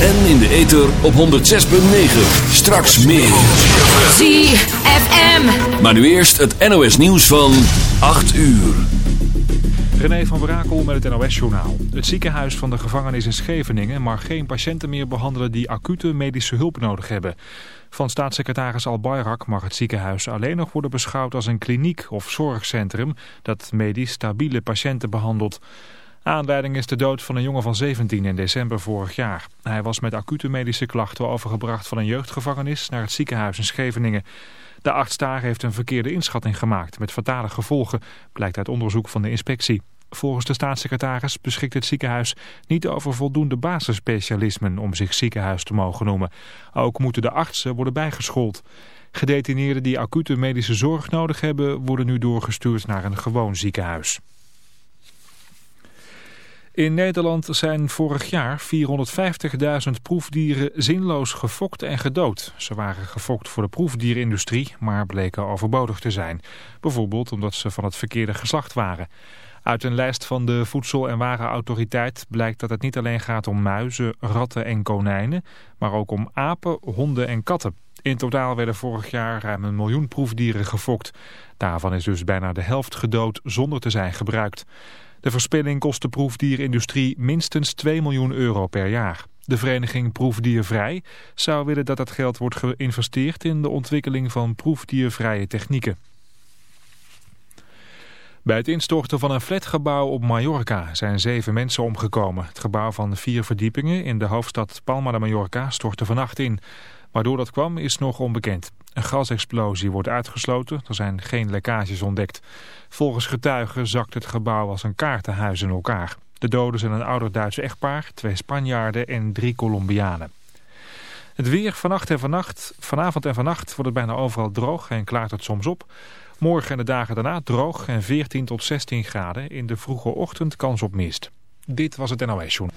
En in de ether op 106.9. Straks meer. ZFM. Maar nu eerst het NOS nieuws van 8 uur. René van Brakel met het NOS-journaal. Het ziekenhuis van de gevangenis in Scheveningen mag geen patiënten meer behandelen die acute medische hulp nodig hebben. Van staatssecretaris Al Bayrak mag het ziekenhuis alleen nog worden beschouwd als een kliniek of zorgcentrum dat medisch stabiele patiënten behandelt. Aanleiding is de dood van een jongen van 17 in december vorig jaar. Hij was met acute medische klachten overgebracht van een jeugdgevangenis naar het ziekenhuis in Scheveningen. De arts daar heeft een verkeerde inschatting gemaakt met fatale gevolgen, blijkt uit onderzoek van de inspectie. Volgens de staatssecretaris beschikt het ziekenhuis niet over voldoende basisspecialismen om zich ziekenhuis te mogen noemen. Ook moeten de artsen worden bijgeschoold. Gedetineerden die acute medische zorg nodig hebben worden nu doorgestuurd naar een gewoon ziekenhuis. In Nederland zijn vorig jaar 450.000 proefdieren zinloos gefokt en gedood. Ze waren gefokt voor de proefdierindustrie, maar bleken overbodig te zijn. Bijvoorbeeld omdat ze van het verkeerde geslacht waren. Uit een lijst van de Voedsel- en Warenautoriteit blijkt dat het niet alleen gaat om muizen, ratten en konijnen, maar ook om apen, honden en katten. In totaal werden vorig jaar ruim een miljoen proefdieren gefokt. Daarvan is dus bijna de helft gedood zonder te zijn gebruikt. De verspilling kost de proefdierindustrie minstens 2 miljoen euro per jaar. De vereniging Proefdiervrij zou willen dat dat geld wordt geïnvesteerd in de ontwikkeling van proefdiervrije technieken. Bij het instorten van een flatgebouw op Mallorca zijn zeven mensen omgekomen. Het gebouw van vier verdiepingen in de hoofdstad Palma de Mallorca stortte vannacht in. Waardoor dat kwam is nog onbekend. Een gasexplosie wordt uitgesloten, er zijn geen lekkages ontdekt. Volgens getuigen zakt het gebouw als een kaartenhuis in elkaar. De doden zijn een ouder Duits echtpaar, twee Spanjaarden en drie Colombianen. Het weer vannacht en vannacht, vanavond en vannacht wordt het bijna overal droog en klaart het soms op. Morgen en de dagen daarna droog en 14 tot 16 graden. In de vroege ochtend kans op mist. Dit was het NOS Journal.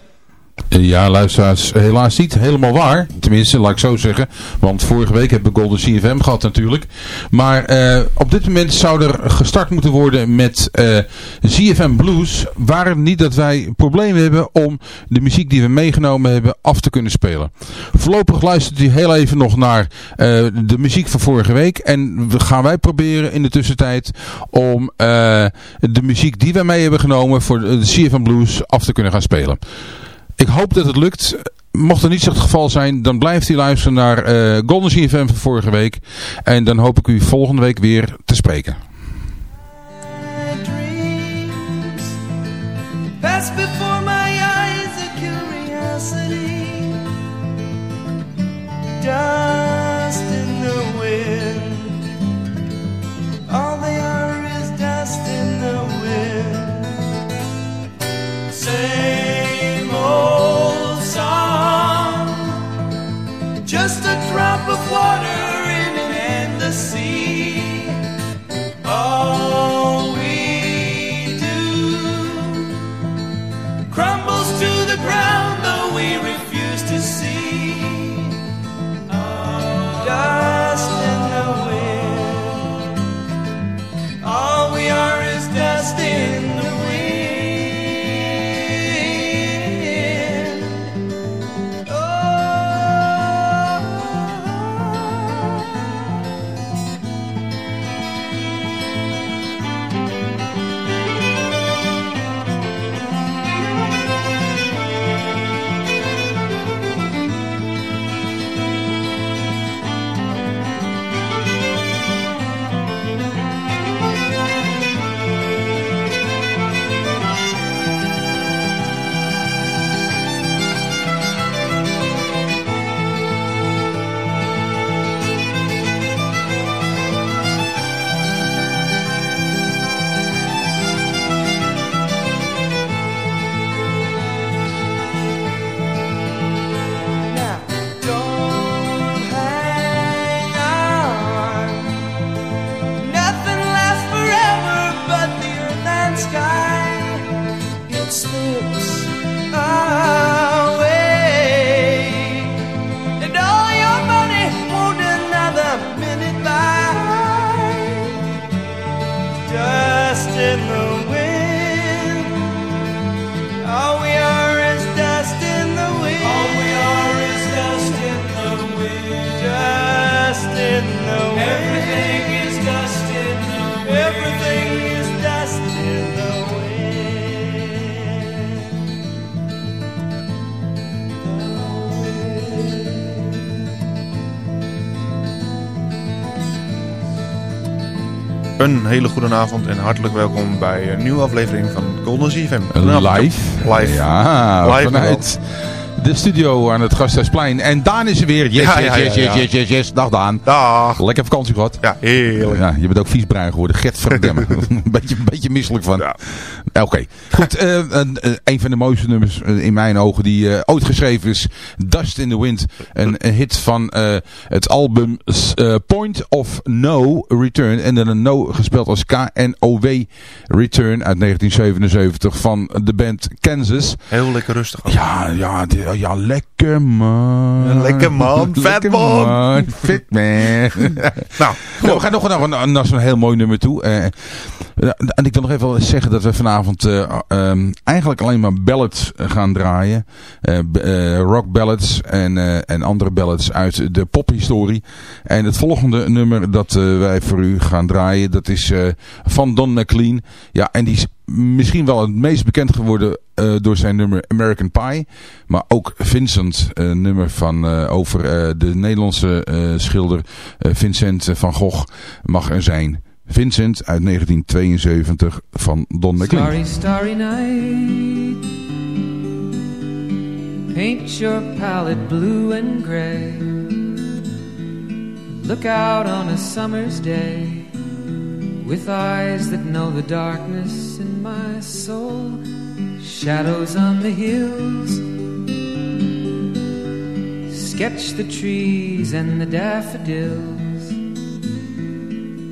Ja, luisteraars, helaas niet helemaal waar. Tenminste, laat ik zo zeggen. Want vorige week hebben we Golden CFM gehad natuurlijk. Maar eh, op dit moment zou er gestart moeten worden met uh, CFM Blues. Waar niet dat wij problemen hebben om de muziek die we meegenomen hebben af te kunnen spelen. Voorlopig luistert u heel even nog naar uh, de muziek van vorige week. En gaan wij proberen in de tussentijd om de muziek die wij mee hebben genomen voor de CFM Blues af te kunnen gaan spelen. Ik hoop dat het lukt. Mocht er niet zo het geval zijn, dan blijft u luisteren naar uh, Golden CFM van vorige week. En dan hoop ik u volgende week weer te spreken. Water Een hele goede avond en hartelijk welkom bij een nieuwe aflevering van Golden ZFM. Live. Live. Ja, Live vanuit de studio aan het Gasthuisplein. En Daan is er weer. Yes, Ja, yes, ja, yes, ja, yes, ja. yes, yes, yes. Dag Daan. Dag. Lekker vakantie gehad. Ja, heerlijk. Ja, je bent ook vies bruin geworden. Gert verdemmen. een, beetje, een beetje misselijk van. Oké. Goed, eh, een, eh, een van de mooiste nummers eh, in mijn ogen die eh, ooit geschreven is. Dust in the Wind. Een, een hit van het album Point of No Return. En dan een No gespeeld als K-N-O-W Return uit 1977 van de band Kansas. Heel lekker rustig. Ja, ja, ja, lekker man. Lekker man, vet Lekker man. Fit man. Nou, Nou, we gaan nog naar, naar zo'n heel mooi nummer toe. Eh, eh, en ik wil nog even wel zeggen dat we vanavond eh, ehm, eigenlijk alleen maar ballads gaan draaien. Eh, eh, rock ballads en, eh, en andere ballads uit de pophistorie. En het volgende nummer dat eh, wij voor u gaan draaien, dat is eh, van Don McLean. Ja, en die is misschien wel het meest bekend geworden eh, door zijn nummer American Pie. Maar ook Vincent, nummer van, eh, over eh, de Nederlandse eh, schilder eh, Vincent van Gogh mag er zijn. Vincent uit 1972 van Don McLean. Starry, starry night. Paint your palette blue and gray. Look out on a summer's day with eyes that know the darkness in my soul. Shadows on the hills. Sketch the trees and the daffodils.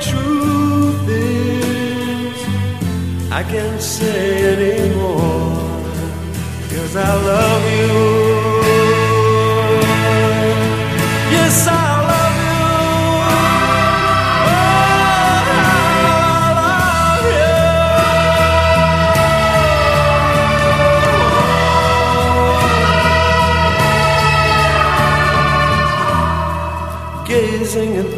truth is. I can't say anymore, cause I love you. Yes, I love you. Oh, I love you. Gazing at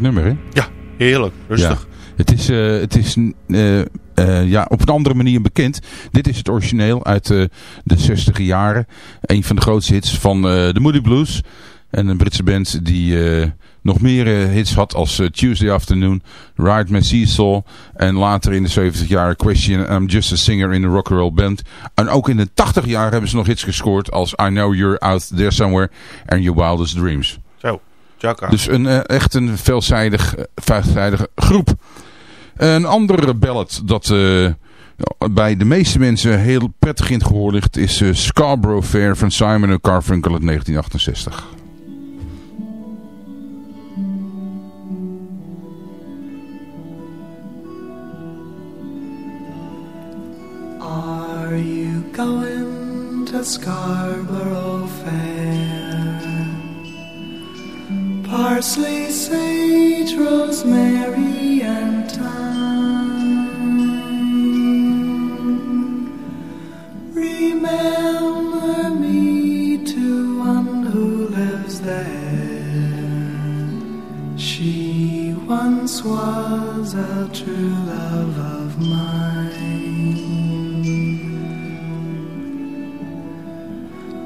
Nummer, hè? Ja, heerlijk. Rustig. Ja. Het is, eh, het is eh, eh, ja, op een andere manier bekend. Dit is het origineel uit de 60 jaren. Een van de grootste hits van de Moody Blues. En een Britse band die nog meer hits had als Tuesday Afternoon, Ride My Seesaw. En later in de 70 jaren Question, I'm Just a Singer in a Rock and Roll Band. En ook in de 80 jaar hebben ze nog hits gescoord als I Know You're Out There Somewhere en Your Wildest Dreams. Chaka. Dus een, eh, echt een veelzijdig, eh, veelzijdige groep. Een andere ballad dat eh, bij de meeste mensen heel prettig in het gehoor ligt... is Scarborough Fair van Simon Carfunkel uit 1968. Are you going to Scarborough Parsley, sage, rosemary, and thyme. Remember me to one who lives there. She once was a true love of mine.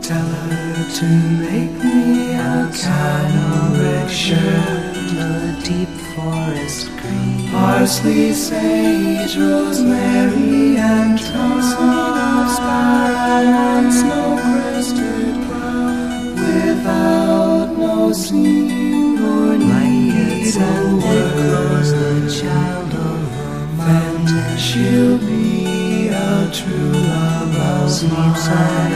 Tell her to make me a canoric a deep forest green, parsley, sage, rosemary, and thyme, and snow-crested brown, without no seam nor need, and there grows the child of her mountain. She'll be a true love of mine.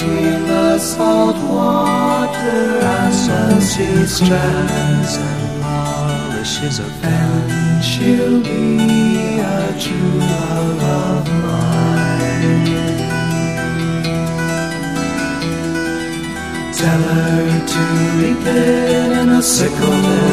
Between the salt water sea strands and polishes a fan. She'll be a true love of mine. Tell her to reap it in a sickle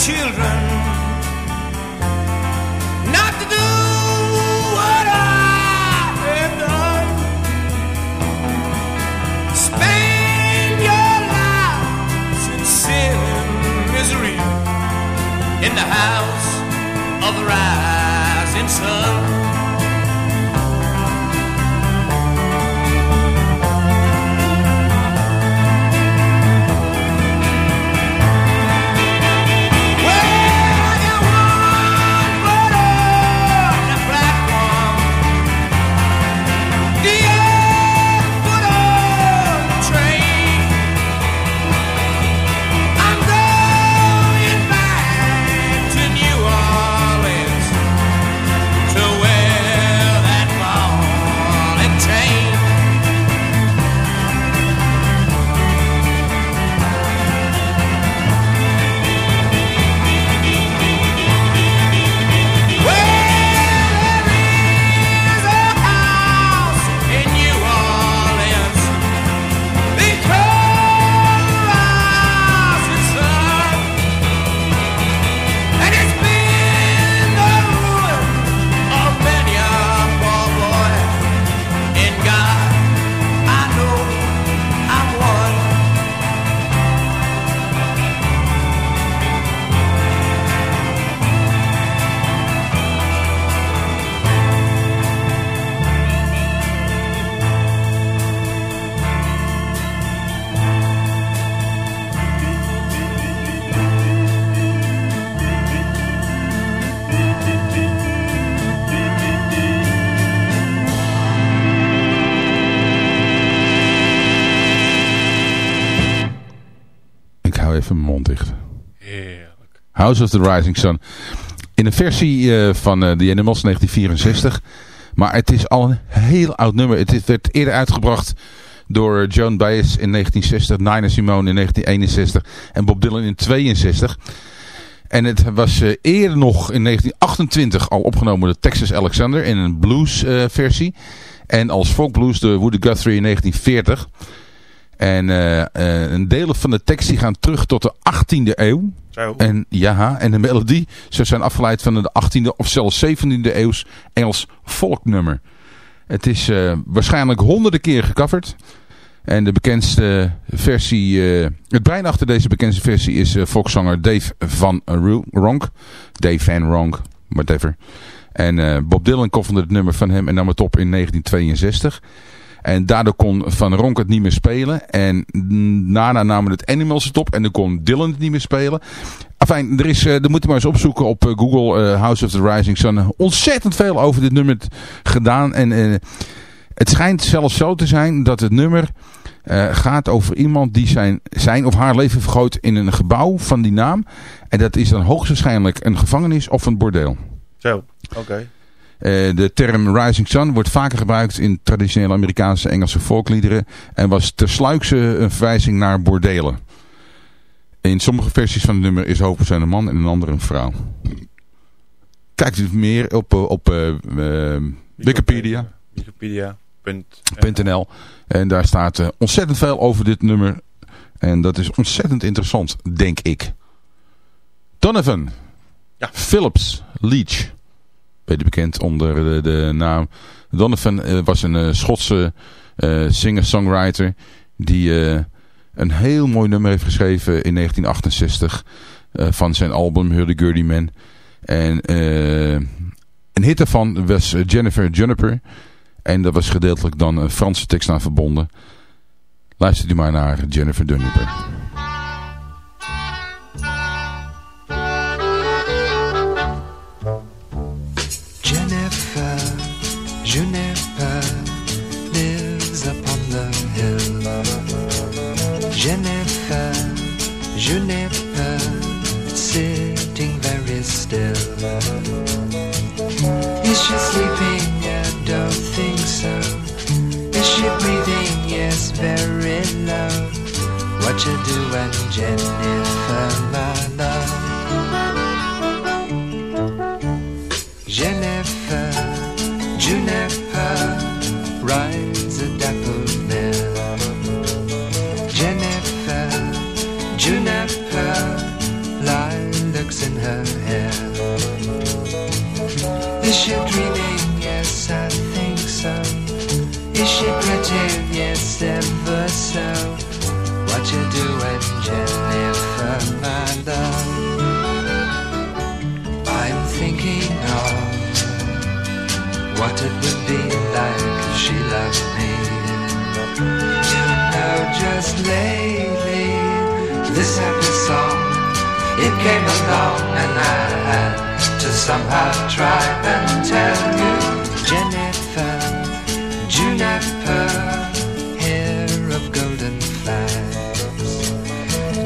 children not to do what I have done. Spend your lives in sin and misery in the house of the rising sun. Dicht. Heerlijk. House of the Rising Sun. In een versie uh, van uh, The Animals 1964. Maar het is al een heel oud nummer. Het werd eerder uitgebracht door Joan Baez in 1960, Nina Simone in 1961 en Bob Dylan in 1962. En het was uh, eerder nog in 1928 al opgenomen door Texas Alexander in een blues versie. En als folkblues de Woody Guthrie in 1940. En uh, uh, een deel van de tekst die gaan terug tot de 18e eeuw. Zo. En, ja, en de melodie, ze zijn afgeleid van de 18e of zelfs 17e eeuws Engels volknummer. Het is uh, waarschijnlijk honderden keer gecoverd. En de bekendste versie, het brein achter deze bekendste versie is volkszanger Dave van Ronk. Dave van Ronk, whatever. En Bob Dylan koffende het nummer van hem en nam het op in 1962. En daardoor kon Van Ronk het niet meer spelen. En daarna namen het Animals het op. En dan kon Dylan het niet meer spelen. Enfin, er is, er moet je maar eens opzoeken op Google uh, House of the Rising Sun. Ontzettend veel over dit nummer gedaan. En het schijnt zelfs zo te zijn dat het nummer gaat over iemand die zijn, zijn of haar leven vergroot in een gebouw van die naam. En dat is dan hoogstwaarschijnlijk een gevangenis of een bordeel. Zo, oké. Uh, de term Rising Sun wordt vaker gebruikt in traditionele Amerikaanse Engelse volkliederen en was tersluikse een verwijzing naar bordelen. In sommige versies van het nummer is hoofdpersoon een man en in een andere een vrouw. Kijkt u meer op, op uh, uh, Wikipedia. Wikipedia.nl En daar staat ontzettend veel over dit nummer. En dat is ontzettend interessant, denk ik. Donovan. Ja. Phillips Leach beter bekend onder de, de naam Donovan, uh, was een uh, Schotse uh, singer-songwriter die een heel mooi nummer heeft geschreven in 1968 van zijn album Hurdy-Gurdy Man. En een hit daarvan was Jennifer Juniper en daar was gedeeltelijk dan een Franse tekst aan verbonden. Luister u maar naar Jennifer. Juniper somehow try and tell you. Jennifer, Juniper, hair of golden flags.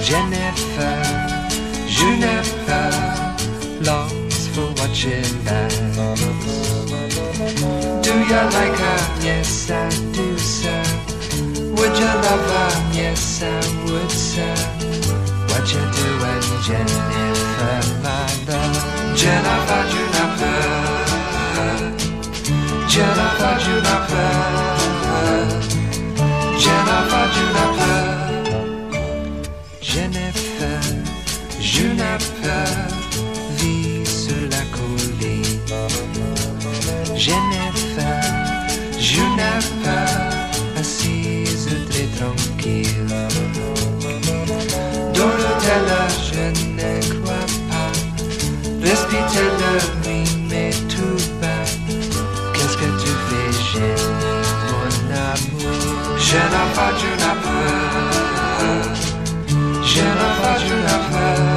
Jennifer, Juniper, longs for what she lacks. Do you like her? Yes, I do, sir. Would you love her? Yes, I would, sir. What you doing, Jennifer, Jennifer, Juniper. Jennifer, Juniper. Jennifer,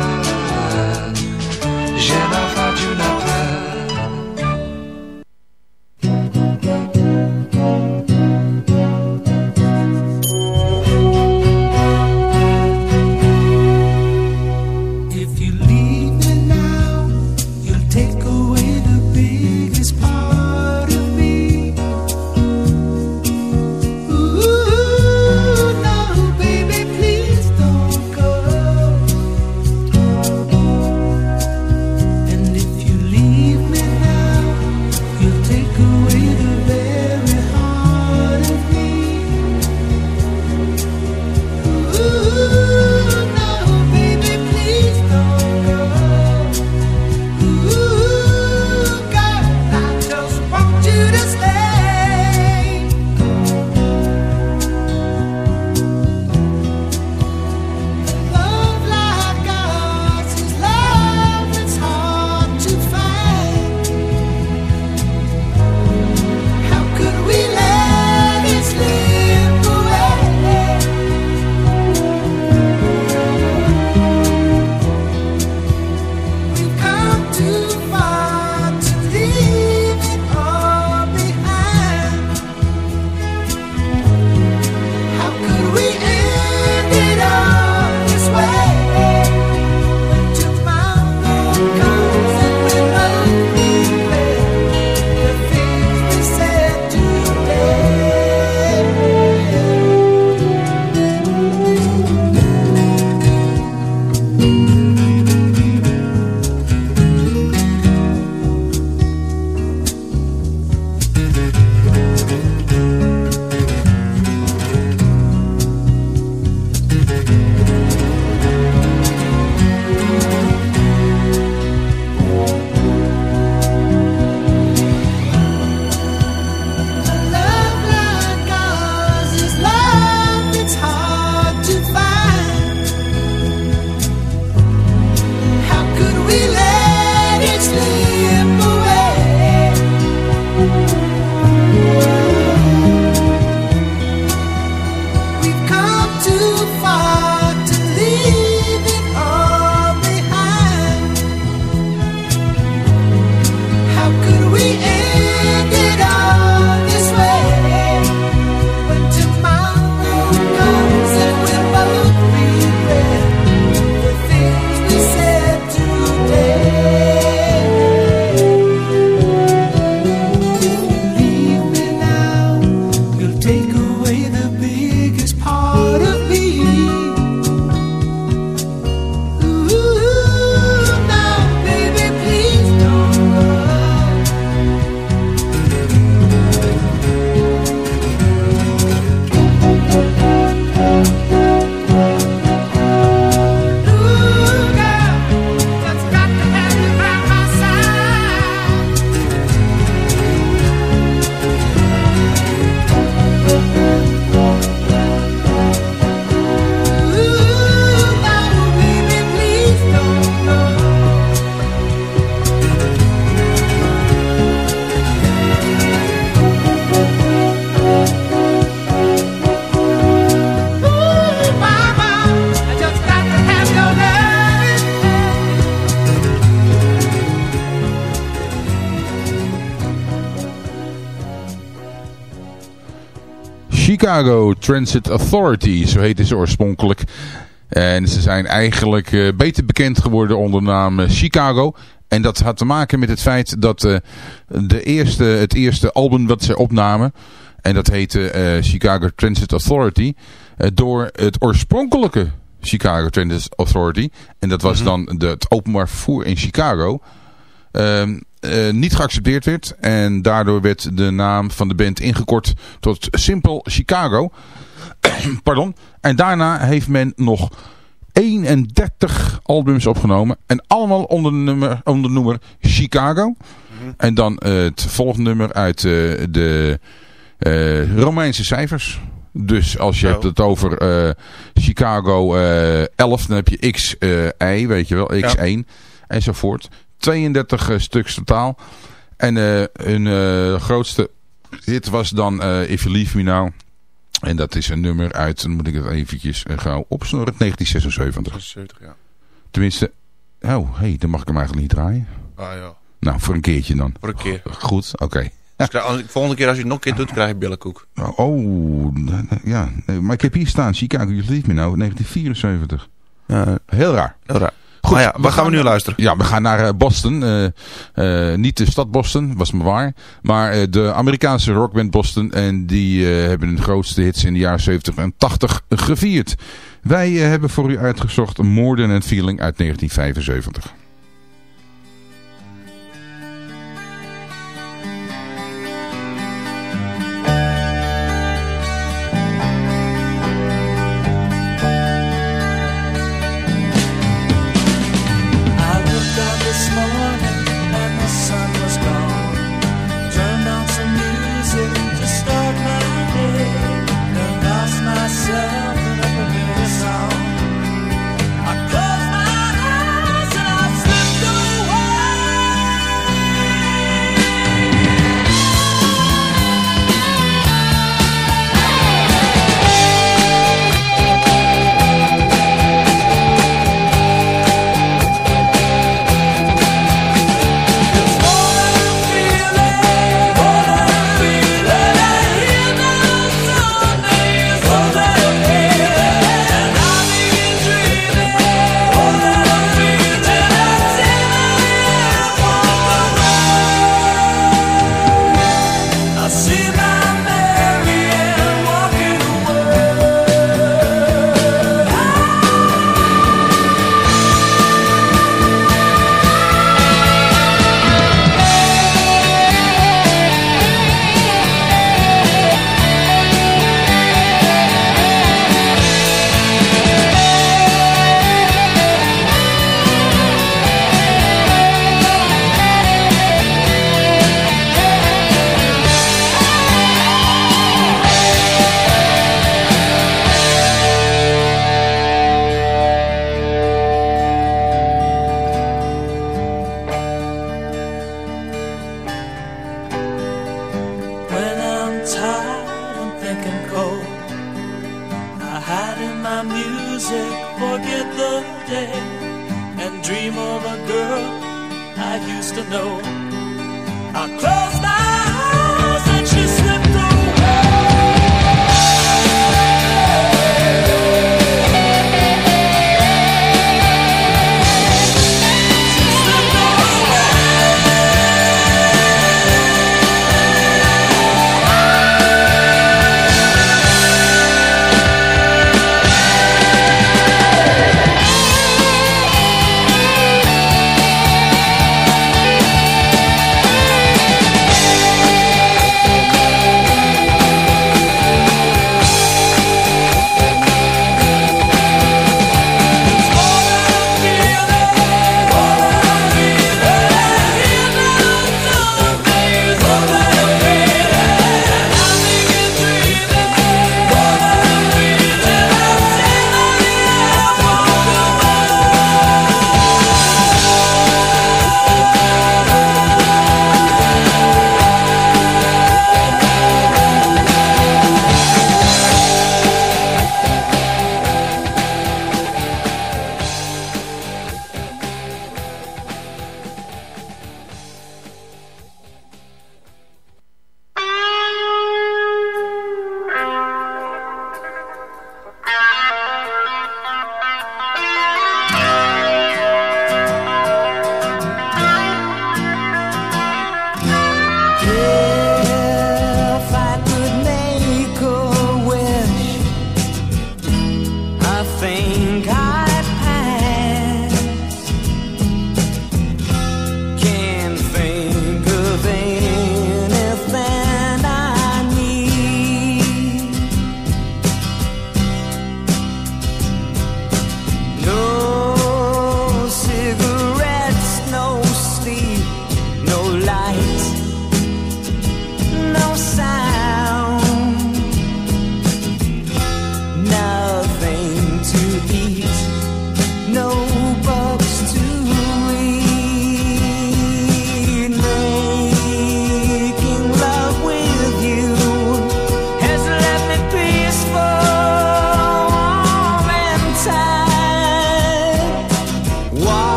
Chicago Transit Authority, zo heette ze oorspronkelijk. En ze zijn eigenlijk uh, beter bekend geworden onder de naam Chicago. En dat had te maken met het feit dat uh, de eerste, het eerste album wat ze opnamen... en dat heette Chicago Transit Authority... door het oorspronkelijke Chicago Transit Authority... en dat was mm -hmm. dan de, het openbaar vervoer in Chicago... Ehm, uh, niet geaccepteerd werd. En daardoor werd de naam van de band ingekort tot Simple Chicago. Pardon. En daarna heeft men nog 31 albums opgenomen. En allemaal onder de nummer, onder de noemer Chicago. Mm -hmm. En dan uh, het volgende nummer uit uh, de Romeinse cijfers. Dus als je oh. hebt het over Chicago 11, dan heb je XI, weet je wel, X1 ja. enzovoort. 32 uh, stuks totaal. En uh, hun uh, grootste hit was dan If You Leave Me Now. En dat is een nummer uit, dan moet ik het eventjes gauw opsnorren, 1976. 76, ja. Tenminste, oh, hé, hey, dan mag ik hem eigenlijk niet draaien. Ah ja. Nou, voor een keertje dan. Voor een keer. Goed, oké. Okay. Dus volgende keer als je het nog een keer doet, krijg je billenkoek. Oh, ja. Maar ik heb hier staan, Chicago, You Leave Me Now, 1974. Ja, heel raar. Heel raar. Goed, ah ja, waar gaan we nu luisteren? Ja, we gaan naar Boston. Uh, uh, niet de stad Boston, was maar waar. Maar uh, de Amerikaanse rockband Boston. En die hebben hun grootste hits in de jaren 70 en 80 gevierd. Wij hebben voor u uitgezocht More Than Feeling uit 1975.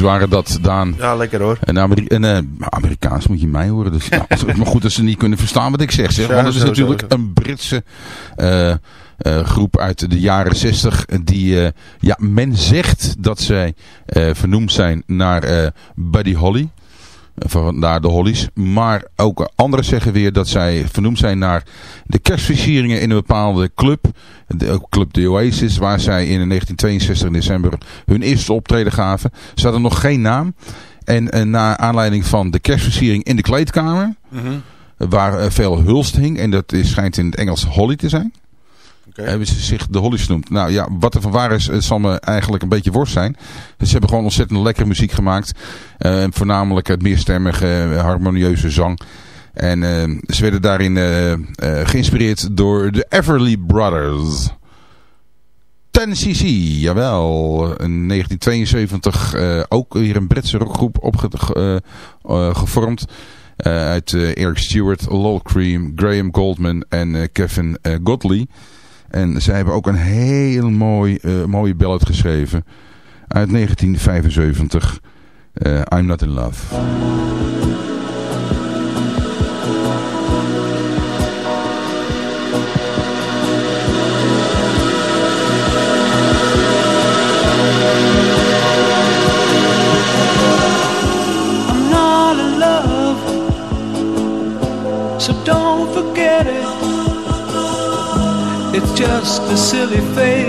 Waren dat, Daan. Ja, lekker hoor. En, Ameri en eh, Amerikaans moet je mij horen. Dus, nou, het is maar goed dat ze niet kunnen verstaan wat ik zeg. zeg. Want het is natuurlijk een Britse eh, eh, groep uit de jaren zestig. Die, ja, men zegt dat zij vernoemd zijn naar Buddy Holly. Vandaar de Hollies. Maar ook anderen zeggen weer dat zij vernoemd zijn naar de kerstversieringen in een bepaalde club. De club The Oasis. Waar zij in 1962 in december hun eerste optreden gaven. Ze hadden nog geen naam. En eh, naar aanleiding van de kerstversiering in de kleedkamer. Waar eh, veel hulst hing. En dat is, schijnt in het Engels Holly te zijn. Hebben ze zich de Hollies genoemd. Nou ja, wat er van waar is, het zal me eigenlijk een beetje worst zijn. Ze hebben gewoon ontzettend lekkere muziek gemaakt. Eh, voornamelijk het meerstemmige, eh, harmonieuze zang. En eh, ze werden daarin eh, eh, geïnspireerd door de Everly Brothers. 10cc, jawel. In 1972 eh, ook weer een Britse rockgroep opge ge- eh, eh, gevormd. Eh, uit eh, Eric Stewart, Lol Cream, Graham Goldman en eh, Kevin eh, Godley. En zij hebben ook een heel mooi, eh, mooie ballad geschreven. Uit 1975. eh, I'm Not In Love. Just a silly phase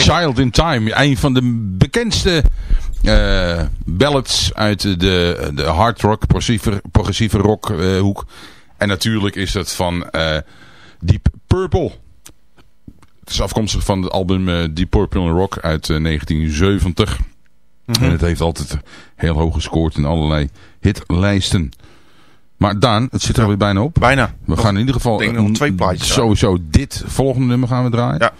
Child in Time. Een van de bekendste eh, ballads uit de, de hard rock, progressieve, progressieve rock eh, hoek. En natuurlijk is het van eh, Deep Purple. Het is afkomstig van het album Deep Purple Rock uit eh, 1970. En het heeft altijd heel hoog gescoord in allerlei hitlijsten. Maar Daan, het zit er alweer bijna op. Bijna. We gaan in ieder geval denk nog twee plaatjes, sowieso dit volgende nummer gaan we draaien. Ja.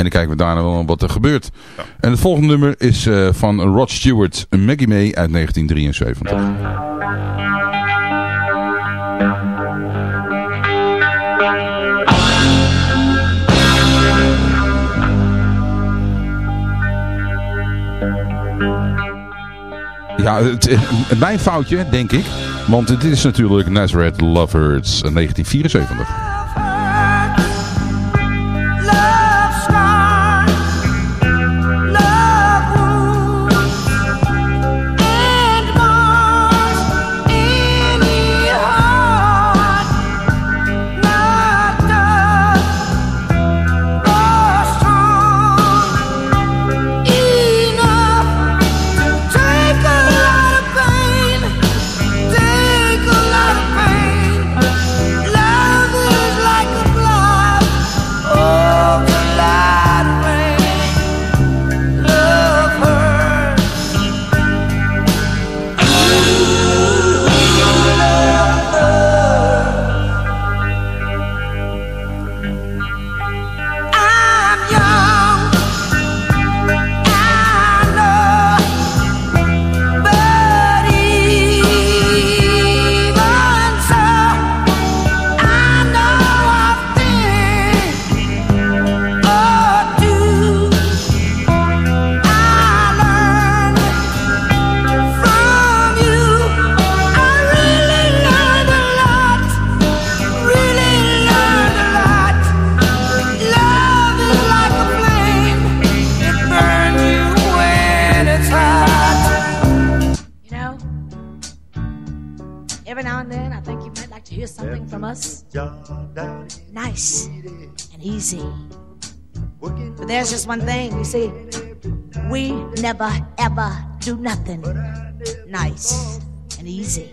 En dan kijken we daarna wel wat er gebeurt. Ja. En het volgende nummer is eh, van Rod Stewart, Maggie May uit 1973. Ja, het, het- mijn foutje, denk ik. Want het is natuurlijk Nazareth Lovers 1974. See, we never ever do nothing nice and easy.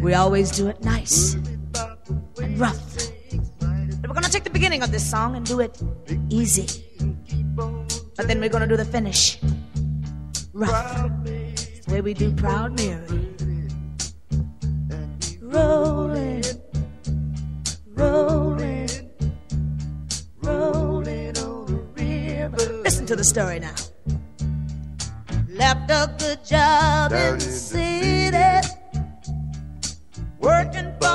We always do it nice and rough. We're gonna take the beginning of this song and do it easy. But then we're gonna do the finish rough. The way we do Proud Mary. Rolling, rolling Listen to the story now. Left a good job in the city, working for